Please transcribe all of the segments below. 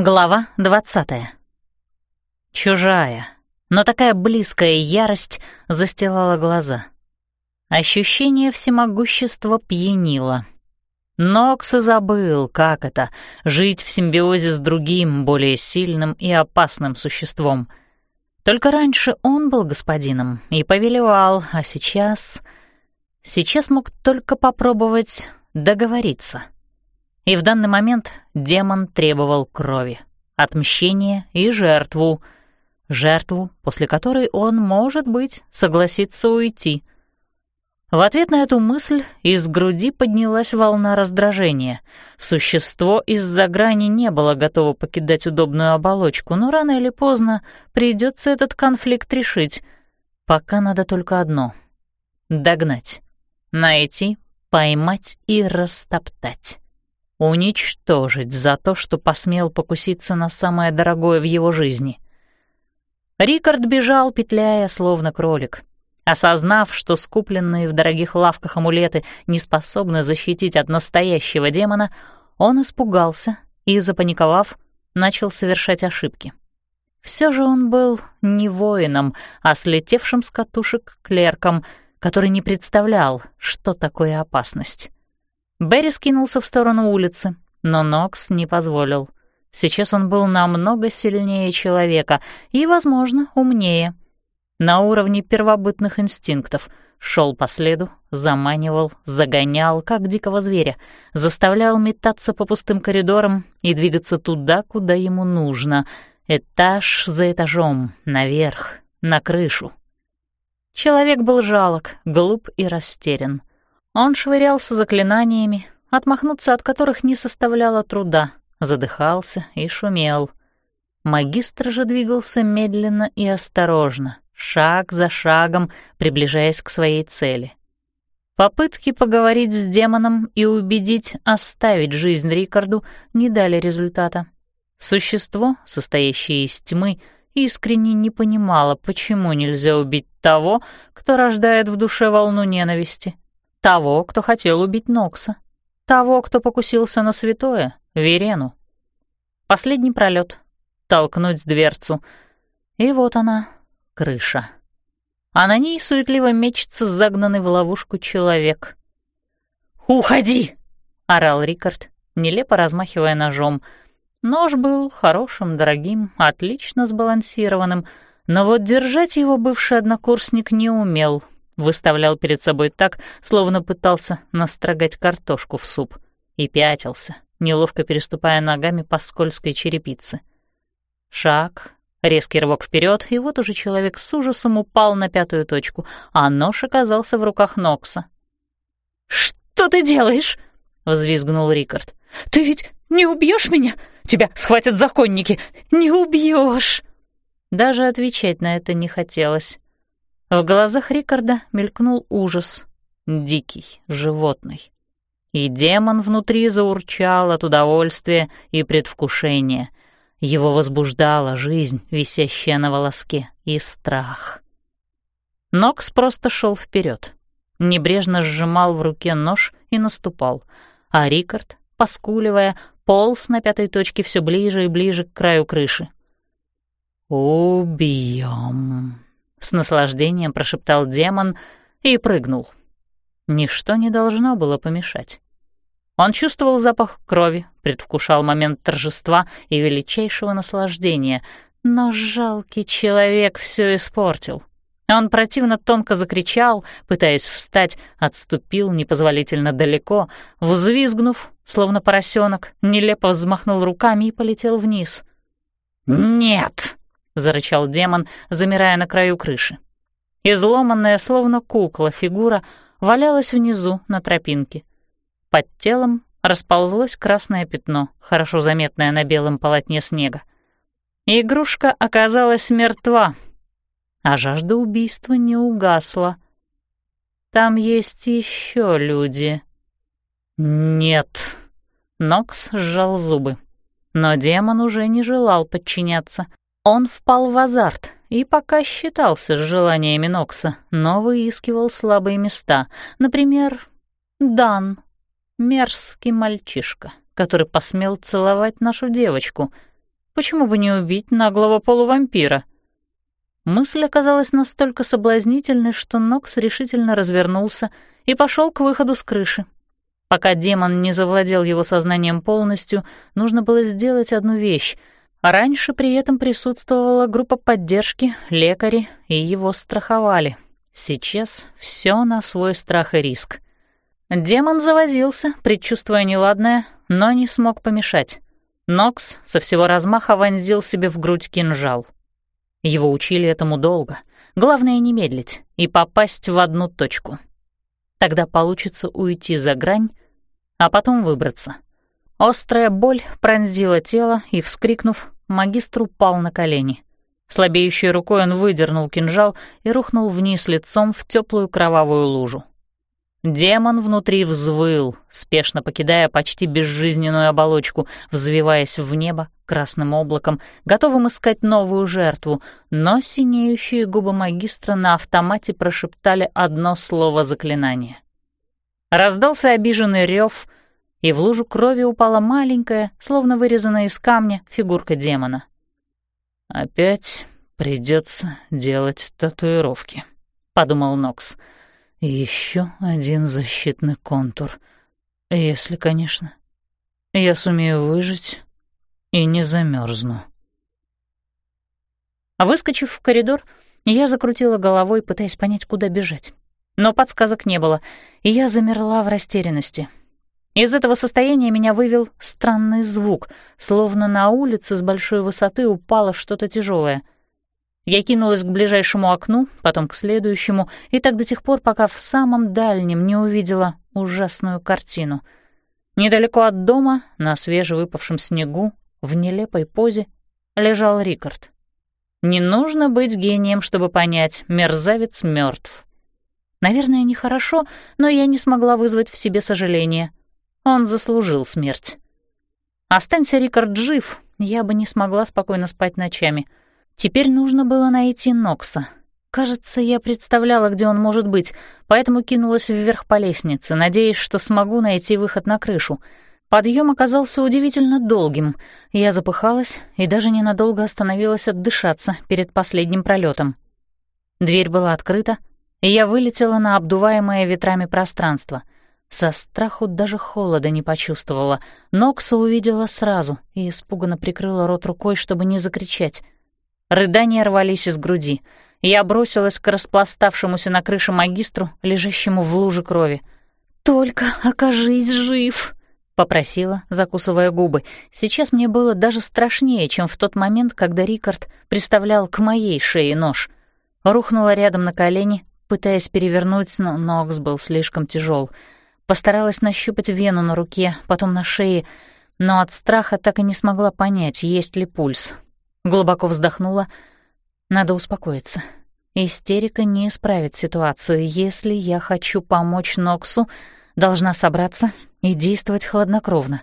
Глава двадцатая. Чужая, но такая близкая ярость застилала глаза. Ощущение всемогущества пьянило. Нокс и забыл, как это — жить в симбиозе с другим, более сильным и опасным существом. Только раньше он был господином и повелевал, а сейчас... Сейчас мог только попробовать договориться — и в данный момент демон требовал крови, отмщения и жертву. Жертву, после которой он, может быть, согласится уйти. В ответ на эту мысль из груди поднялась волна раздражения. Существо из-за грани не было готово покидать удобную оболочку, но рано или поздно придется этот конфликт решить. Пока надо только одно — догнать, найти, поймать и растоптать уничтожить за то, что посмел покуситься на самое дорогое в его жизни. Рикард бежал, петляя, словно кролик. Осознав, что скупленные в дорогих лавках амулеты не способны защитить от настоящего демона, он испугался и, запаниковав, начал совершать ошибки. Все же он был не воином, а слетевшим с катушек клерком, который не представлял, что такое опасность. Берри скинулся в сторону улицы, но Нокс не позволил. Сейчас он был намного сильнее человека и, возможно, умнее. На уровне первобытных инстинктов шел по следу, заманивал, загонял, как дикого зверя, заставлял метаться по пустым коридорам и двигаться туда, куда ему нужно, этаж за этажом, наверх, на крышу. Человек был жалок, глуп и растерян. Он швырялся заклинаниями, отмахнуться от которых не составляло труда, задыхался и шумел. Магистр же двигался медленно и осторожно, шаг за шагом, приближаясь к своей цели. Попытки поговорить с демоном и убедить оставить жизнь Рикарду не дали результата. Существо, состоящее из тьмы, искренне не понимало, почему нельзя убить того, кто рождает в душе волну ненависти, того, кто хотел убить Нокса. Того, кто покусился на святое, Верену. Последний пролет. Толкнуть дверцу. И вот она, крыша. А на ней суетливо мечется загнанный в ловушку человек. «Уходи!» — орал Рикард, нелепо размахивая ножом. Нож был хорошим, дорогим, отлично сбалансированным, но вот держать его бывший однокурсник не умел — выставлял перед собой так, словно пытался настрогать картошку в суп, и пятился, неловко переступая ногами по скользкой черепице. Шаг, резкий рывок вперед, и вот уже человек с ужасом упал на пятую точку, а нож оказался в руках Нокса. «Что ты делаешь?» — взвизгнул Рикард. «Ты ведь не убьешь меня? Тебя схватят законники! Не убьешь!» Даже отвечать на это не хотелось. В глазах Рикарда мелькнул ужас, дикий, животный. И демон внутри заурчал от удовольствия и предвкушения. Его возбуждала жизнь, висящая на волоске, и страх. Нокс просто шел вперед, небрежно сжимал в руке нож и наступал, а Рикард, поскуливая, полз на пятой точке все ближе и ближе к краю крыши. «Убьем!» — с наслаждением прошептал демон и прыгнул. Ничто не должно было помешать. Он чувствовал запах крови, предвкушал момент торжества и величайшего наслаждения, но жалкий человек все испортил. Он противно тонко закричал, пытаясь встать, отступил непозволительно далеко, взвизгнув, словно поросенок, нелепо взмахнул руками и полетел вниз. «Нет!» — зарычал демон, замирая на краю крыши. Изломанная, словно кукла, фигура валялась внизу на тропинке. Под телом расползлось красное пятно, хорошо заметное на белом полотне снега. Игрушка оказалась мертва, а жажда убийства не угасла. Там есть еще люди. Нет. Нокс сжал зубы. Но демон уже не желал подчиняться. Он впал в азарт и пока считался с желаниями Нокса, но выискивал слабые места. Например, Дан, мерзкий мальчишка, который посмел целовать нашу девочку. почему бы не убить наглого полувампира? Мысль оказалась настолько соблазнительной, что Нокс решительно развернулся и пошел к выходу с крыши. Пока демон не завладел его сознанием полностью, нужно было сделать одну вещь. Раньше при этом присутствовала группа поддержки, лекари, и его страховали. Сейчас все на свой страх и риск. Демон завозился, предчувствуя неладное, но не смог помешать. Нокс со всего размаха вонзил себе в грудь кинжал. Его учили этому долго. Главное — не медлить и попасть в одну точку. Тогда получится уйти за грань, а потом выбраться. Острая боль пронзила тело, и, вскрикнув, магистр упал на колени. Слабеющей рукой он выдернул кинжал и рухнул вниз лицом в теплую кровавую лужу. Демон внутри взвыл, спешно покидая почти безжизненную оболочку, взвиваясь в небо красным облаком, готовым искать новую жертву, но синеющие губы магистра на автомате прошептали одно слово заклинания. Раздался обиженный рев, и в лужу крови упала маленькая, словно вырезанная из камня, фигурка демона. «Опять придется делать татуировки», — подумал Нокс. — еще один защитный контур. Если, конечно, я сумею выжить и не замерзну. Выскочив в коридор, я закрутила головой, пытаясь понять, куда бежать. Но подсказок не было, и я замерла в растерянности. Из этого состояния меня вывел странный звук, словно на улице с большой высоты упало что-то тяжелое — я кинулась к ближайшему окну, потом к следующему, и так до тех пор, пока в самом дальнем не увидела ужасную картину. Недалеко от дома, на свежевыпавшем снегу, в нелепой позе, лежал Рикард. Не нужно быть гением, чтобы понять, мерзавец мертв. Наверное, нехорошо, но я не смогла вызвать в себе сожаление. Он заслужил смерть. Останься Рикард жив, я бы не смогла спокойно спать ночами — Теперь нужно было найти Нокса. Кажется, я представляла, где он может быть, поэтому кинулась вверх по лестнице, надеясь, что смогу найти выход на крышу. Подъем оказался удивительно долгим. Я запыхалась и даже ненадолго остановилась отдышаться перед последним пролетом. Дверь была открыта, и я вылетела на обдуваемое ветрами пространство. Со страху даже холода не почувствовала. Нокса увидела сразу и испуганно прикрыла рот рукой, чтобы не закричать — Рыдания рвались из груди. Я бросилась к распластавшемуся на крыше магистру, лежащему в луже крови. «Только окажись жив!» — попросила, закусывая губы. Сейчас мне было даже страшнее, чем в тот момент, когда Рикард приставлял к моей шее нож. Рухнула рядом на колени, пытаясь перевернуть, но Нокс был слишком тяжел. Постаралась нащупать вену на руке, потом на шее, но от страха так и не смогла понять, есть ли пульс. Глубоко вздохнула. Надо успокоиться. Истерика не исправит ситуацию. Если я хочу помочь Ноксу, должна собраться и действовать хладнокровно.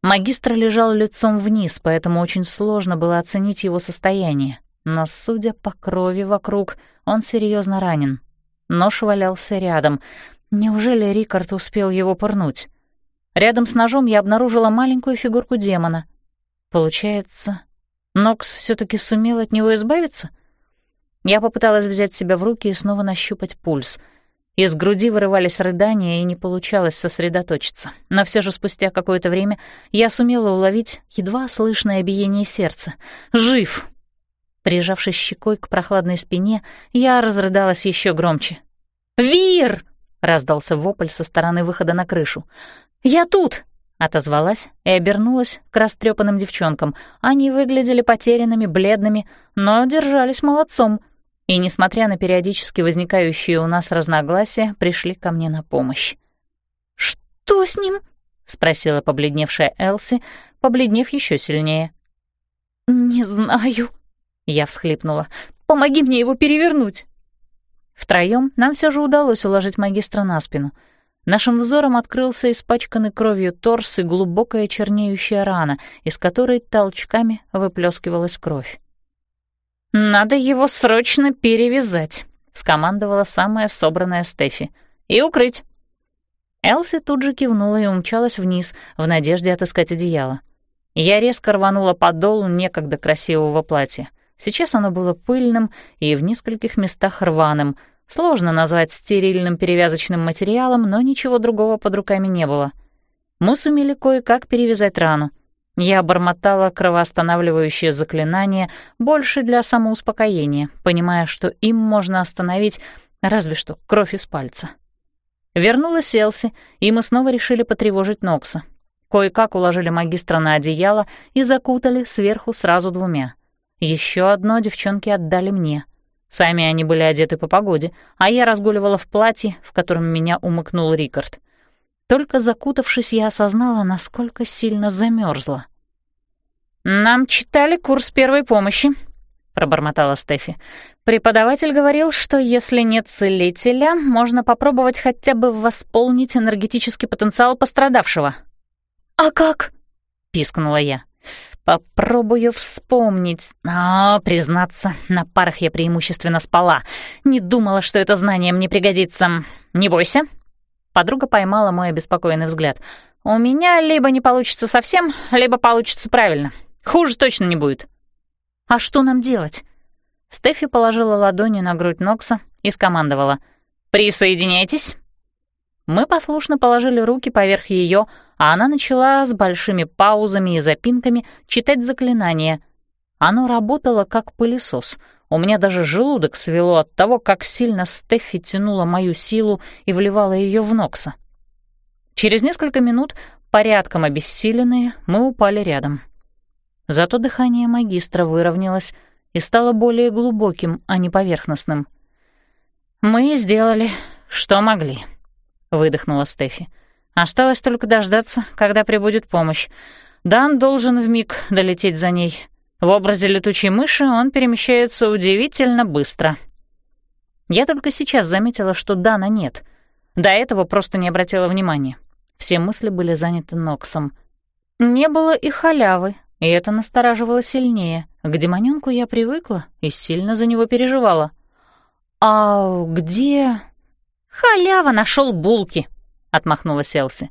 Магистр лежал лицом вниз, поэтому очень сложно было оценить его состояние. Но, судя по крови вокруг, он серьезно ранен. Нож валялся рядом. Неужели Рикард успел его пырнуть? Рядом с ножом я обнаружила маленькую фигурку демона. Получается, Нокс все таки сумел от него избавиться? Я попыталась взять себя в руки и снова нащупать пульс. Из груди вырывались рыдания, и не получалось сосредоточиться. Но все же спустя какое-то время я сумела уловить едва слышное биение сердца. «Жив!» Прижавшись щекой к прохладной спине, я разрыдалась еще громче. «Вир!» — раздался вопль со стороны выхода на крышу. «Я тут! Отозвалась и обернулась к растрепанным девчонкам. Они выглядели потерянными, бледными, но держались молодцом. И, несмотря на периодически возникающие у нас разногласия, пришли ко мне на помощь. «Что с ним?» — спросила побледневшая Элси, побледнев еще сильнее. «Не знаю», — я всхлипнула. «Помоги мне его перевернуть». Втроем нам все же удалось уложить магистра на спину — Нашим взором открылся испачканный кровью торс и глубокая чернеющая рана, из которой толчками выплескивалась кровь. «Надо его срочно перевязать», — скомандовала самая собранная Стефи. «И укрыть». Элси тут же кивнула и умчалась вниз, в надежде отыскать одеяло. Я резко рванула подол некогда красивого платья. Сейчас оно было пыльным и в нескольких местах рваным. Сложно назвать стерильным перевязочным материалом, но ничего другого под руками не было. Мы сумели кое-как перевязать рану. Я бормотала кровоостанавливающее заклинание больше для самоуспокоения, понимая, что им можно остановить разве что кровь из пальца. Вернулась Элси, и мы снова решили потревожить Нокса. Кое-как уложили магистра на одеяло и закутали сверху сразу двумя. Еще одно девчонки отдали мне. Сами они были одеты по погоде, а я разгуливала в платье, в котором меня умыкнул Рикард. Только закутавшись, я осознала, насколько сильно замерзла. «Нам читали курс первой помощи», — пробормотала Стефи. «Преподаватель говорил, что если нет целителя, можно попробовать хотя бы восполнить энергетический потенциал пострадавшего». «А как?» — пискнула я. «Попробую вспомнить. Но, признаться, на парах я преимущественно спала. Не думала, что это знание мне пригодится. Не бойся, Подруга поймала мой обеспокоенный взгляд. «У меня либо не получится совсем, либо получится правильно. Хуже точно не будет». «А что нам делать?» Стефи положила ладони на грудь Нокса и скомандовала. «Присоединяйтесь». Мы послушно положили руки поверх ее, а она начала с большими паузами и запинками читать заклинание. Оно работало как пылесос — у меня даже желудок свело от того, как сильно Стеффи тянула мою силу и вливала ее в Нокса. Через несколько минут, порядком обессиленные, мы упали рядом. Зато дыхание магистра выровнялось и стало более глубоким, а не поверхностным. «Мы сделали, что могли», — выдохнула Стефи. «Осталось только дождаться, когда прибудет помощь. Дан должен вмиг долететь за ней». В образе летучей мыши он перемещается удивительно быстро. Я только сейчас заметила, что Дана нет. До этого просто не обратила внимания. Все мысли были заняты Ноксом. Не было и халявы, и это настораживало сильнее. К демонёнку я привыкла и сильно за него переживала. «А где...» «Халява нашел булки», — отмахнулась Элси.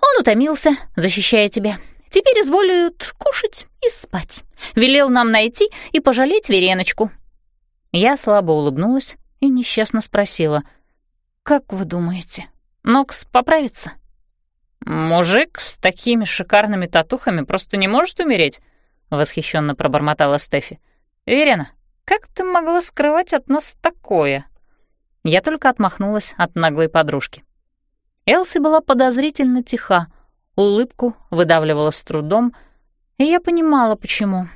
«Он утомился, защищая тебя. Теперь изволят кушать и спать. Велел нам найти и пожалеть Вереночку». Я слабо улыбнулась и несчастно спросила. «Как вы думаете, Нокс поправится?» «Мужик с такими шикарными татухами просто не может умереть», — восхищенно пробормотала Стефи. «Верена, как ты могла скрывать от нас такое?» Я только отмахнулась от наглой подружки. Элси была подозрительно тиха, улыбку выдавливала с трудом, и я понимала, почему.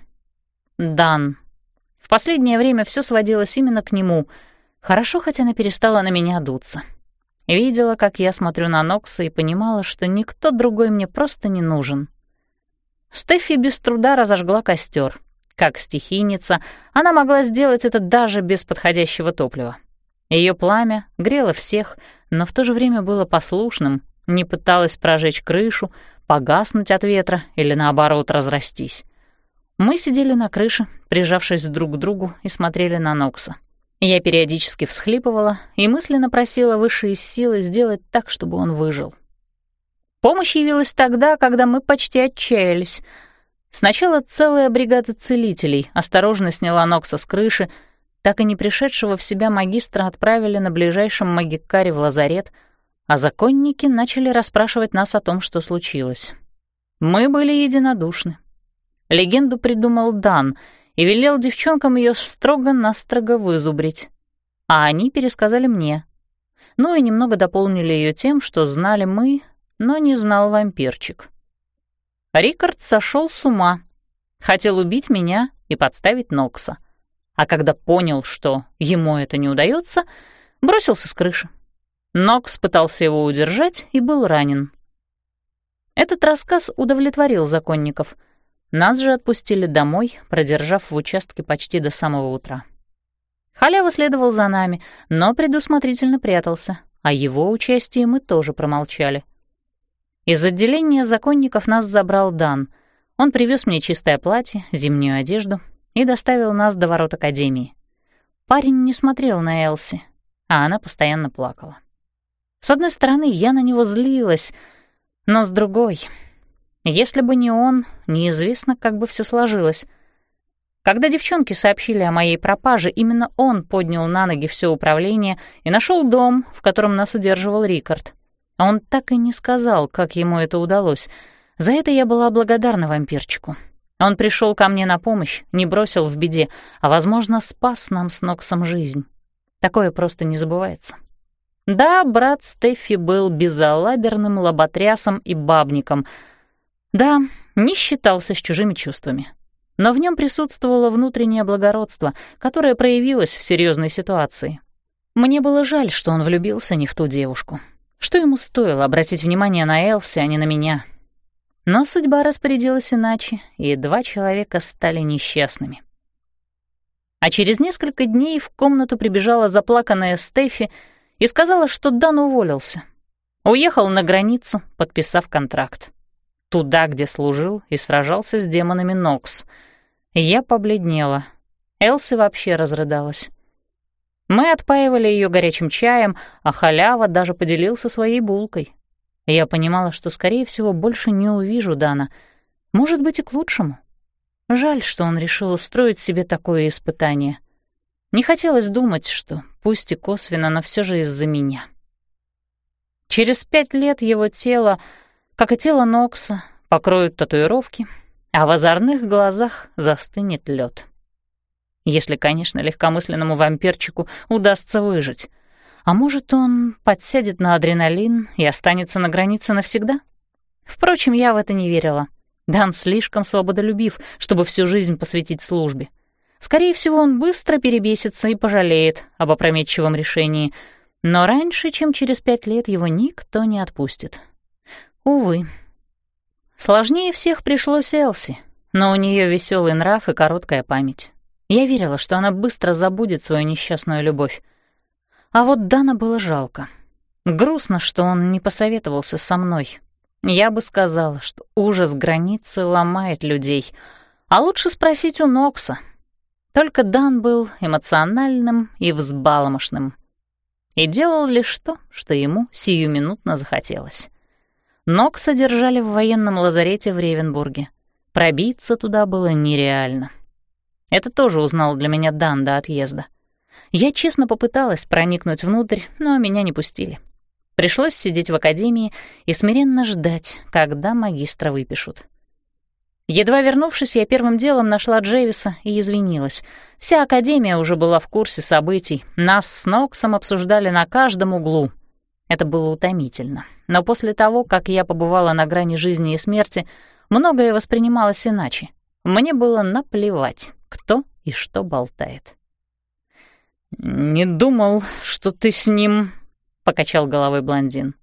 Дан. В последнее время все сводилось именно к нему. Хорошо, хотя она перестала на меня дуться. Видела, как я смотрю на Нокса и понимала, что никто другой мне просто не нужен. Стефи без труда разожгла костер. Как стихийница, она могла сделать это даже без подходящего топлива. Ее пламя грело всех, но в то же время было послушным не пыталась прожечь крышу, погаснуть от ветра или, наоборот, разрастись. Мы сидели на крыше, прижавшись друг к другу, и смотрели на Нокса. Я периодически всхлипывала и мысленно просила высшие силы сделать так, чтобы он выжил. Помощь явилась тогда, когда мы почти отчаялись. Сначала целая бригада целителей осторожно сняла Нокса с крыши, так и не пришедшего в себя магистра отправили на ближайшем магикаре в лазарет — а законники начали расспрашивать нас о том, что случилось. Мы были единодушны. Легенду придумал Дан и велел девчонкам ее строго-настрого вызубрить. А они пересказали мне. Ну и немного дополнили ее тем, что знали мы, но не знал вампирчик. Рикард сошел с ума, хотел убить меня и подставить Нокса. А когда понял, что ему это не удается, бросился с крыши. Нокс пытался его удержать и был ранен. Этот рассказ удовлетворил законников. Нас же отпустили домой, продержав в участке почти до самого утра. Халява следовал за нами, но предусмотрительно прятался, а его участии мы тоже промолчали. Из отделения законников нас забрал Дан. Он привез мне чистое платье, зимнюю одежду и доставил нас до ворот Академии. Парень не смотрел на Элси, а она постоянно плакала. С одной стороны, я на него злилась, но с другой... Если бы не он, неизвестно, как бы все сложилось. Когда девчонки сообщили о моей пропаже, именно он поднял на ноги все управление и нашел дом, в котором нас удерживал Рикард. А он так и не сказал, как ему это удалось. За это я была благодарна вампирчику. Он пришел ко мне на помощь, не бросил в беде, а, возможно, спас нам с Ноксом жизнь. Такое просто не забывается. Да, брат Стеффи был безалаберным лоботрясом и бабником. Да, не считался с чужими чувствами. Но в нем присутствовало внутреннее благородство, которое проявилось в серьезной ситуации. Мне было жаль, что он влюбился не в ту девушку. Что ему стоило обратить внимание на Элси, а не на меня? Но судьба распорядилась иначе, и два человека стали несчастными. А через несколько дней в комнату прибежала заплаканная Стефи и сказала, что Дан уволился. Уехал на границу, подписав контракт. Туда, где служил и сражался с демонами Нокс. Я побледнела. Элси вообще разрыдалась. Мы отпаивали ее горячим чаем, а халява даже поделился своей булкой. Я понимала, что, скорее всего, больше не увижу Дана. Может быть, и к лучшему. Жаль, что он решил устроить себе такое испытание. Не хотелось думать, что, пусть и косвенно, но все же из-за меня. Через пять лет его тело, как и тело Нокса, покроют татуировки, а в озорных глазах застынет лед. Если, конечно, легкомысленному вампирчику удастся выжить. А может, он подсядет на адреналин и останется на границе навсегда? Впрочем, я в это не верила. Дан слишком свободолюбив, чтобы всю жизнь посвятить службе. Скорее всего, он быстро перебесится и пожалеет об опрометчивом решении, но раньше, чем через пять лет, его никто не отпустит. Увы. Сложнее всех пришлось Элси, но у нее веселый нрав и короткая память. Я верила, что она быстро забудет свою несчастную любовь. А вот Дана было жалко. Грустно, что он не посоветовался со мной, я бы сказала, что ужас границы ломает людей. А лучше спросить у Нокса. Только Дан был эмоциональным и взбаломошным. И делал лишь то, что ему сиюминутно захотелось. Нокса держали в военном лазарете в Ревенбурге. Пробиться туда было нереально. Это тоже узнал для меня Дан до отъезда. Я честно попыталась проникнуть внутрь, но меня не пустили. Пришлось сидеть в академии и смиренно ждать, когда магистра выпишут. Едва вернувшись, я первым делом нашла Джейвиса и извинилась. Вся академия уже была в курсе событий. Нас с Ноксом обсуждали на каждом углу. Это было утомительно. Но после того, как я побывала на грани жизни и смерти, многое воспринималось иначе. Мне было наплевать, кто и что болтает. «Не думал, что ты с ним покачал головой блондин.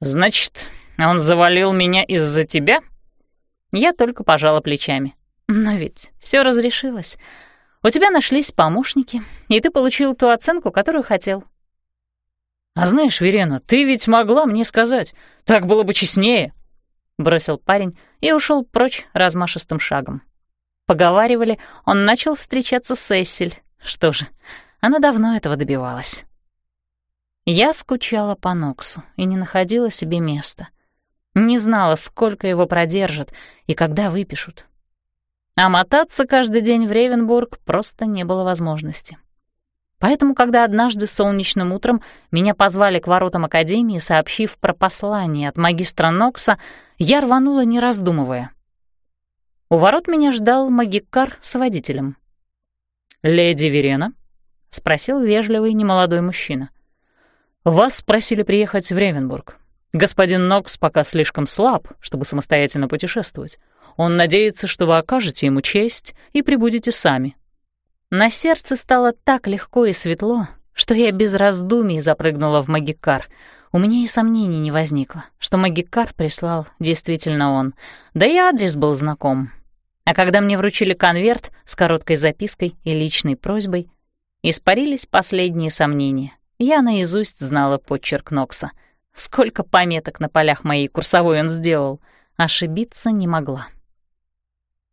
«Значит, он завалил меня из-за тебя?» Я только пожала плечами. «Но ведь все разрешилось. У тебя нашлись помощники, и ты получил ту оценку, которую хотел». «А знаешь, Верена, ты ведь могла мне сказать. Так было бы честнее», — бросил парень и ушел прочь размашистым шагом. Поговаривали, он начал встречаться с Эссель. Что же, она давно этого добивалась. Я скучала по Ноксу и не находила себе места. Не знала, сколько его продержат и когда выпишут. А мотаться каждый день в Ревенбург просто не было возможности. Поэтому, когда однажды солнечным утром меня позвали к воротам Академии, сообщив про послание от магистра Нокса, я рванула, не раздумывая. У ворот меня ждал магикар с водителем. «Леди Верена?» — спросил вежливый немолодой мужчина. «Вас просили приехать в Ревенбург. Господин Нокс пока слишком слаб, чтобы самостоятельно путешествовать. Он надеется, что вы окажете ему честь и прибудете сами». На сердце стало так легко и светло, что я без раздумий запрыгнула в магикар. У меня и сомнений не возникло, что магикар прислал действительно он, да и адрес был знаком. А когда мне вручили конверт с короткой запиской и личной просьбой, испарились последние сомнения — я наизусть знала почерк Нокса. Сколько пометок на полях моей курсовой он сделал. Ошибиться не могла.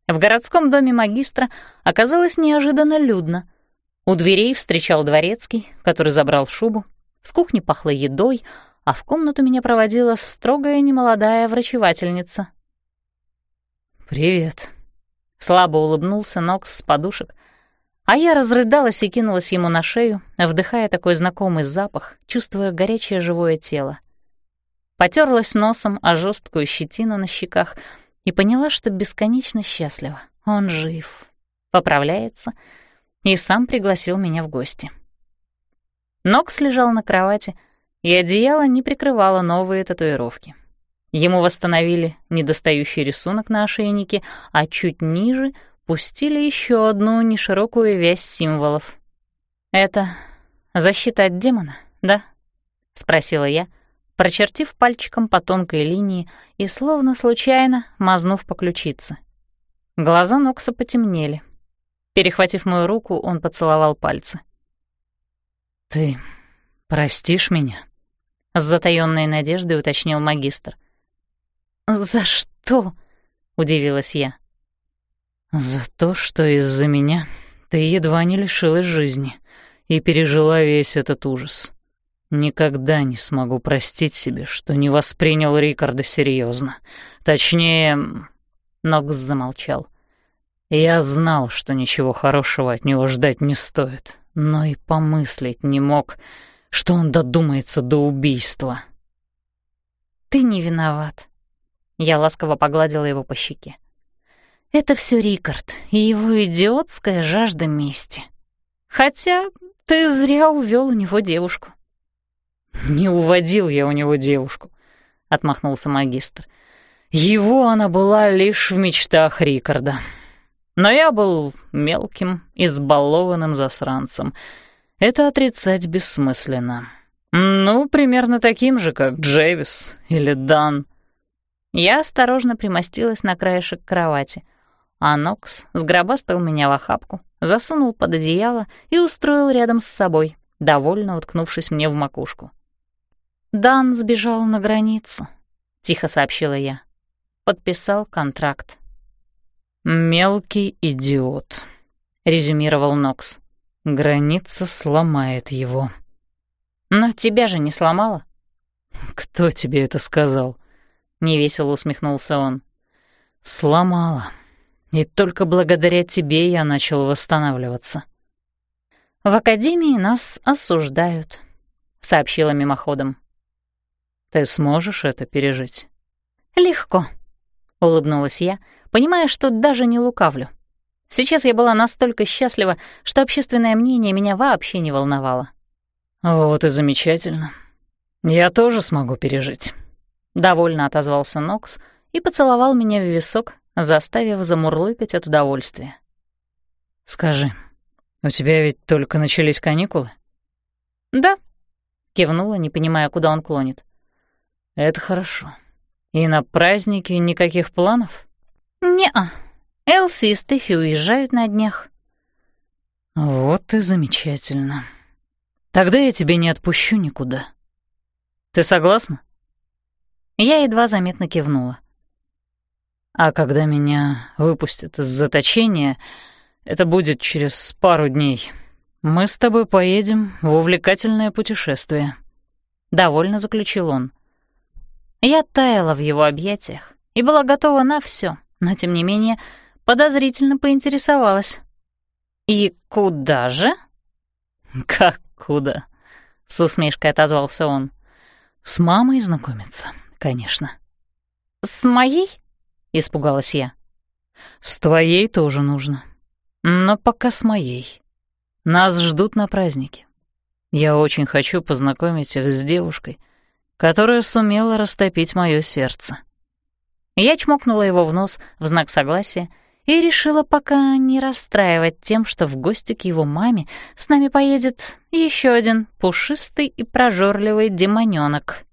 В городском доме магистра оказалось неожиданно людно. У дверей встречал дворецкий, который забрал шубу. С кухни пахло едой, а в комнату меня проводила строгая немолодая врачевательница. «Привет», — слабо улыбнулся Нокс с подушек, а я разрыдалась и кинулась ему на шею, вдыхая такой знакомый запах, чувствуя горячее живое тело. Потерлась носом о жесткую щетину на щеках и поняла, что бесконечно счастлива. Он жив, поправляется и сам пригласил меня в гости. Нокс лежал на кровати, и одеяло не прикрывало новые татуировки. Ему восстановили недостающий рисунок на ошейнике, а чуть ниже пустили еще одну неширокую вязь символов. «Это защита от демона, да?» — спросила я, прочертив пальчиком по тонкой линии и словно случайно мазнув по ключице. Глаза Нокса потемнели. Перехватив мою руку, он поцеловал пальцы. «Ты простишь меня?» — с затаённой надеждой уточнил магистр. «За что?» — удивилась я. «За то, что из-за меня ты едва не лишилась жизни и пережила весь этот ужас. Никогда не смогу простить себе, что не воспринял Рикарда серьезно. Точнее...» Нокс замолчал. «Я знал, что ничего хорошего от него ждать не стоит, но и помыслить не мог, что он додумается до убийства». «Ты не виноват», я ласково погладила его по щеке. «Это все Рикард и его идиотская жажда мести. Хотя ты зря увел у него девушку». «Не уводил я у него девушку», — отмахнулся магистр. «Его она была лишь в мечтах Рикарда. Но я был мелким, избалованным засранцем. Это отрицать бессмысленно. Ну, примерно таким же, как Джейвис или Дан». Я осторожно примостилась на краешек кровати, а Нокс сгробастал меня в охапку, засунул под одеяло и устроил рядом с собой, довольно уткнувшись мне в макушку. «Дан сбежал на границу», — тихо сообщила я. Подписал контракт. «Мелкий идиот», — резюмировал Нокс. «Граница сломает его». «Но тебя же не сломала?» «Кто тебе это сказал?» невесело усмехнулся он. Сломала. И только благодаря тебе я начал восстанавливаться. В академии нас осуждают, сообщила мимоходом. Ты сможешь это пережить? Легко, улыбнулась я, понимая, что даже не лукавлю. Сейчас я была настолько счастлива, что общественное мнение меня вообще не волновало. Вот и замечательно. Я тоже смогу пережить. Довольно отозвался Нокс и поцеловал меня в висок, заставив замурлыкать от удовольствия. «Скажи, у тебя ведь только начались каникулы?» «Да», — кивнула, не понимая, куда он клонит. «Это хорошо. И на праздники никаких планов?» «Не-а. Элси и Стефи уезжают на днях». «Вот и замечательно. Тогда я тебя не отпущу никуда. Ты согласна?» Я едва заметно кивнула. «А когда меня выпустят из заточения, это будет через пару дней, мы с тобой поедем в увлекательное путешествие», — довольно заключил он. Я таяла в его объятиях и была готова на все, но, тем не менее, подозрительно поинтересовалась. «И куда же?» «Как куда?» — с усмешкой отозвался он. «С мамой знакомиться» конечно. «С моей?» — испугалась я. «С твоей тоже нужно. Но пока с моей. Нас ждут на празднике. Я очень хочу познакомить их с девушкой, которая сумела растопить мое сердце». Я чмокнула его в нос в знак согласия и решила пока не расстраивать тем, что в гости к его маме с нами поедет еще один пушистый и прожорливый демонёнок.